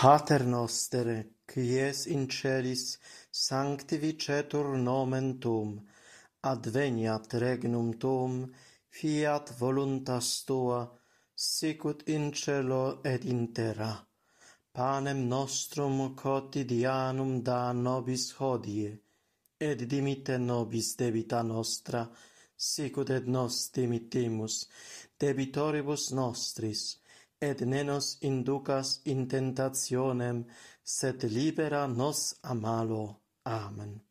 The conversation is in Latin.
Pater noster, qui es in celis sanctificetur nomen tuum, adveniat regnum tuum, fiat voluntas tua, sicut in celo et in terra. Panem nostrum quotidianum da nobis hodie, et dimite nobis debita nostra, sicut et nos dimittimus, debitoribus nostris, et ne nos inducas in tentationem, sed libera nos a malo. Amen.